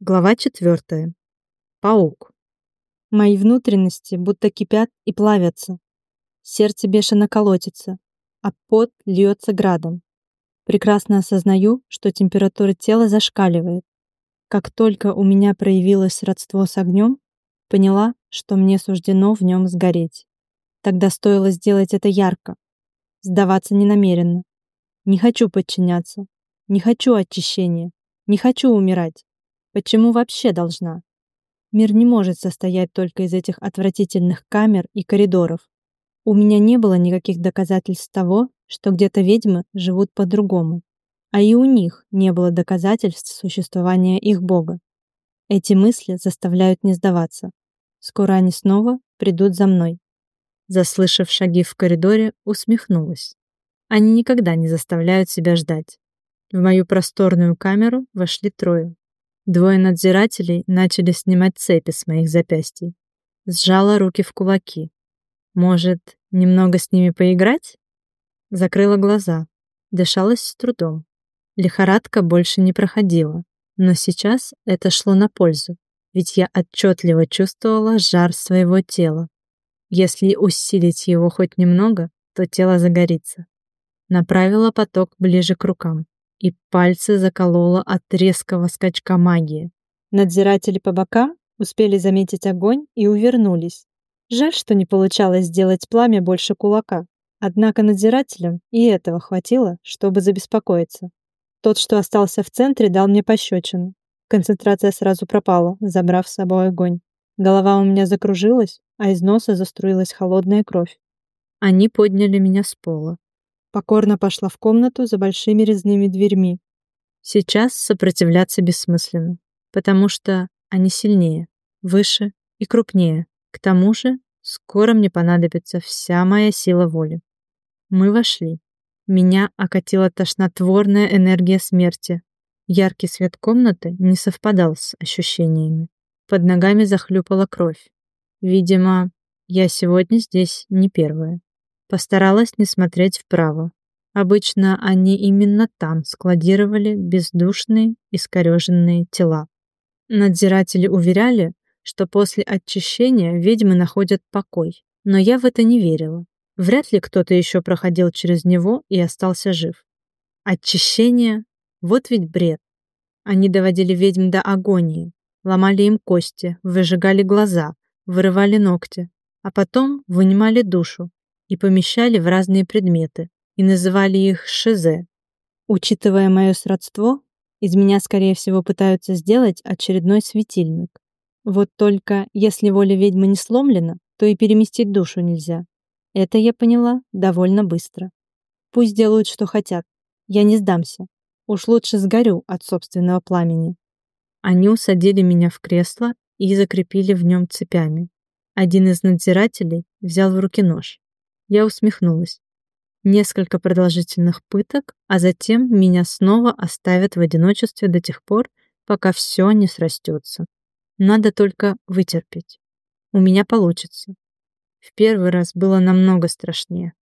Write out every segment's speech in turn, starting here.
Глава четвертая. Паук. Мои внутренности будто кипят и плавятся. Сердце бешено колотится, а пот льется градом. Прекрасно осознаю, что температура тела зашкаливает. Как только у меня проявилось родство с огнем, поняла, что мне суждено в нем сгореть. Тогда стоило сделать это ярко. Сдаваться не намеренно. Не хочу подчиняться. Не хочу очищения. Не хочу умирать. Почему вообще должна? Мир не может состоять только из этих отвратительных камер и коридоров. У меня не было никаких доказательств того, что где-то ведьмы живут по-другому. А и у них не было доказательств существования их бога. Эти мысли заставляют не сдаваться. Скоро они снова придут за мной. Заслышав шаги в коридоре, усмехнулась. Они никогда не заставляют себя ждать. В мою просторную камеру вошли трое. Двое надзирателей начали снимать цепи с моих запястий. Сжала руки в кулаки. Может, немного с ними поиграть? Закрыла глаза. Дышалась с трудом. Лихорадка больше не проходила. Но сейчас это шло на пользу, ведь я отчетливо чувствовала жар своего тела. Если усилить его хоть немного, то тело загорится. Направила поток ближе к рукам и пальцы заколола от резкого скачка магии. Надзиратели по бокам успели заметить огонь и увернулись. Жаль, что не получалось сделать пламя больше кулака. Однако надзирателям и этого хватило, чтобы забеспокоиться. Тот, что остался в центре, дал мне пощечину. Концентрация сразу пропала, забрав с собой огонь. Голова у меня закружилась, а из носа заструилась холодная кровь. Они подняли меня с пола покорно пошла в комнату за большими резными дверьми. Сейчас сопротивляться бессмысленно, потому что они сильнее, выше и крупнее. К тому же скоро мне понадобится вся моя сила воли. Мы вошли. Меня окатила тошнотворная энергия смерти. Яркий свет комнаты не совпадал с ощущениями. Под ногами захлюпала кровь. Видимо, я сегодня здесь не первая. Постаралась не смотреть вправо. Обычно они именно там складировали бездушные, искореженные тела. Надзиратели уверяли, что после очищения ведьмы находят покой, но я в это не верила. Вряд ли кто-то еще проходил через него и остался жив. Очищение? Вот ведь бред. Они доводили ведьм до агонии, ломали им кости, выжигали глаза, вырывали ногти, а потом вынимали душу, и помещали в разные предметы, и называли их шизе. Учитывая мое сродство, из меня, скорее всего, пытаются сделать очередной светильник. Вот только, если воля ведьмы не сломлена, то и переместить душу нельзя. Это я поняла довольно быстро. Пусть делают, что хотят. Я не сдамся. Уж лучше сгорю от собственного пламени. Они усадили меня в кресло и закрепили в нем цепями. Один из надзирателей взял в руки нож. Я усмехнулась. Несколько продолжительных пыток, а затем меня снова оставят в одиночестве до тех пор, пока все не срастется. Надо только вытерпеть. У меня получится. В первый раз было намного страшнее.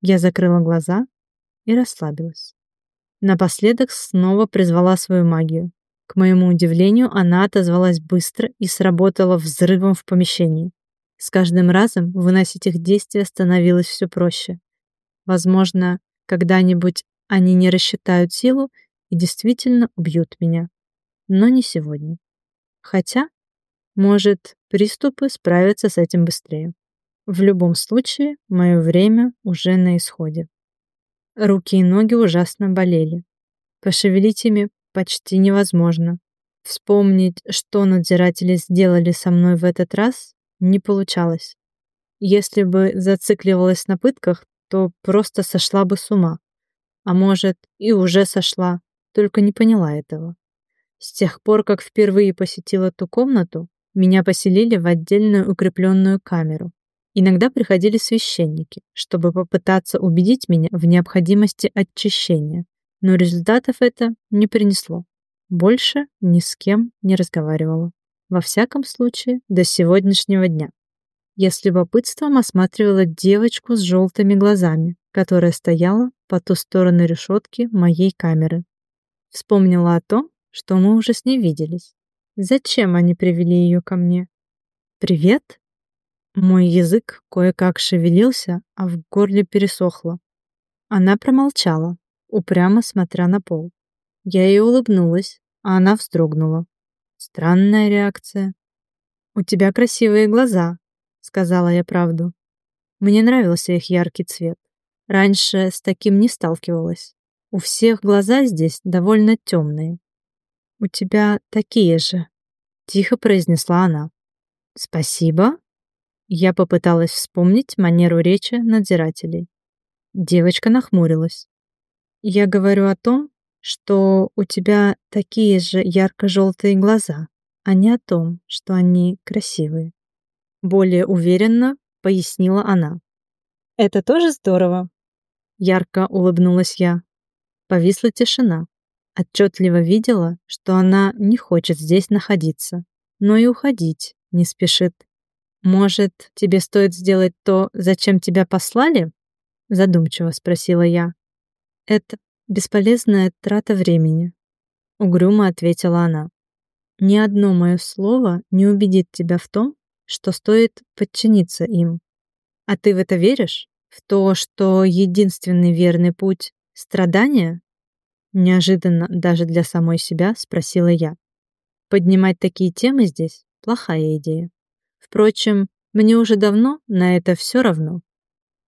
Я закрыла глаза и расслабилась. Напоследок снова призвала свою магию. К моему удивлению, она отозвалась быстро и сработала взрывом в помещении. С каждым разом выносить их действия становилось все проще. Возможно, когда-нибудь они не рассчитают силу и действительно убьют меня. Но не сегодня. Хотя, может, приступы справятся с этим быстрее. В любом случае, мое время уже на исходе. Руки и ноги ужасно болели. Пошевелить ими почти невозможно. Вспомнить, что надзиратели сделали со мной в этот раз, не получалось. Если бы зацикливалась на пытках, то просто сошла бы с ума. А может, и уже сошла, только не поняла этого. С тех пор, как впервые посетила ту комнату, меня поселили в отдельную укрепленную камеру. Иногда приходили священники, чтобы попытаться убедить меня в необходимости очищения, но результатов это не принесло. Больше ни с кем не разговаривала. Во всяком случае, до сегодняшнего дня. Я с любопытством осматривала девочку с желтыми глазами, которая стояла по ту сторону решетки моей камеры. Вспомнила о том, что мы уже с ней виделись. Зачем они привели ее ко мне? Привет? Мой язык кое-как шевелился, а в горле пересохло. Она промолчала, упрямо смотря на пол. Я ей улыбнулась, а она вздрогнула. Странная реакция. «У тебя красивые глаза», — сказала я правду. Мне нравился их яркий цвет. Раньше с таким не сталкивалась. У всех глаза здесь довольно темные. «У тебя такие же», — тихо произнесла она. «Спасибо». Я попыталась вспомнить манеру речи надзирателей. Девочка нахмурилась. «Я говорю о том, что у тебя такие же ярко-желтые глаза, а не о том, что они красивые». Более уверенно пояснила она. «Это тоже здорово», — ярко улыбнулась я. Повисла тишина. Отчетливо видела, что она не хочет здесь находиться, но и уходить не спешит. «Может, тебе стоит сделать то, зачем тебя послали?» Задумчиво спросила я. «Это бесполезная трата времени», — угрюмо ответила она. «Ни одно мое слово не убедит тебя в том, что стоит подчиниться им. А ты в это веришь? В то, что единственный верный путь — страдания? Неожиданно даже для самой себя спросила я. Поднимать такие темы здесь — плохая идея. Впрочем, мне уже давно на это все равно.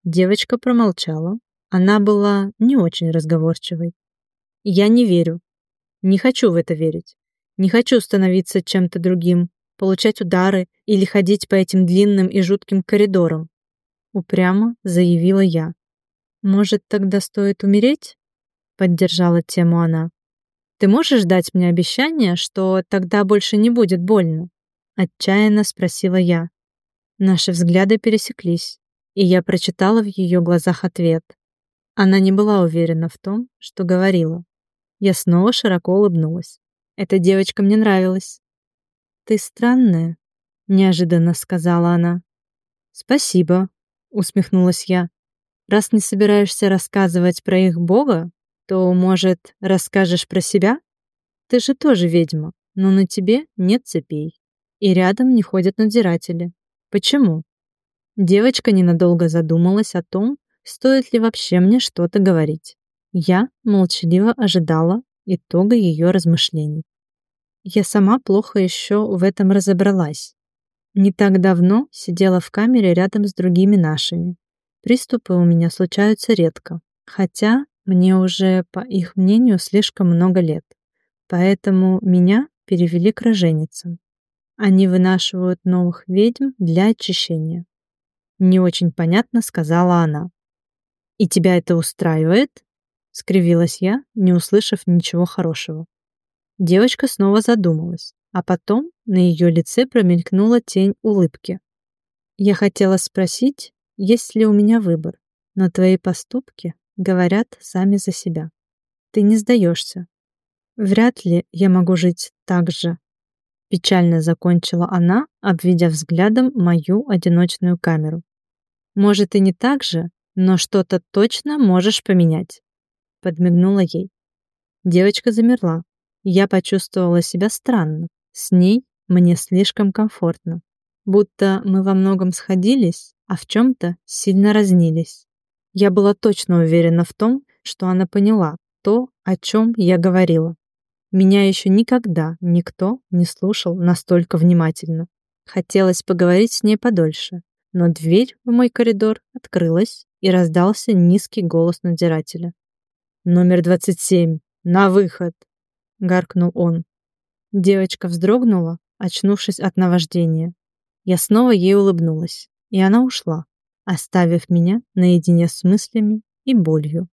Девочка промолчала. Она была не очень разговорчивой. Я не верю. Не хочу в это верить. Не хочу становиться чем-то другим, получать удары или ходить по этим длинным и жутким коридорам. Упрямо заявила я. Может, тогда стоит умереть? Поддержала тему она. Ты можешь дать мне обещание, что тогда больше не будет больно? Отчаянно спросила я. Наши взгляды пересеклись, и я прочитала в ее глазах ответ. Она не была уверена в том, что говорила. Я снова широко улыбнулась. Эта девочка мне нравилась. «Ты странная», — неожиданно сказала она. «Спасибо», — усмехнулась я. «Раз не собираешься рассказывать про их бога, то, может, расскажешь про себя? Ты же тоже ведьма, но на тебе нет цепей, и рядом не ходят надзиратели. Почему?» Девочка ненадолго задумалась о том, стоит ли вообще мне что-то говорить. Я молчаливо ожидала итога ее размышлений. Я сама плохо еще в этом разобралась. Не так давно сидела в камере рядом с другими нашими. Приступы у меня случаются редко, хотя мне уже, по их мнению, слишком много лет. Поэтому меня перевели к роженицам. Они вынашивают новых ведьм для очищения. Не очень понятно сказала она. «И тебя это устраивает?» — скривилась я, не услышав ничего хорошего. Девочка снова задумалась, а потом на ее лице промелькнула тень улыбки. Я хотела спросить, есть ли у меня выбор, но твои поступки говорят сами за себя. Ты не сдаешься. Вряд ли я могу жить так же. Печально закончила она, обведя взглядом мою одиночную камеру. Может и не так же, но что-то точно можешь поменять. Подмигнула ей. Девочка замерла, я почувствовала себя странно. С ней мне слишком комфортно. Будто мы во многом сходились, а в чем-то сильно разнились. Я была точно уверена в том, что она поняла то, о чем я говорила. Меня еще никогда никто не слушал настолько внимательно. Хотелось поговорить с ней подольше, но дверь в мой коридор открылась и раздался низкий голос надзирателя. «Номер 27, на выход!» — гаркнул он. Девочка вздрогнула, очнувшись от наваждения. Я снова ей улыбнулась, и она ушла, оставив меня наедине с мыслями и болью.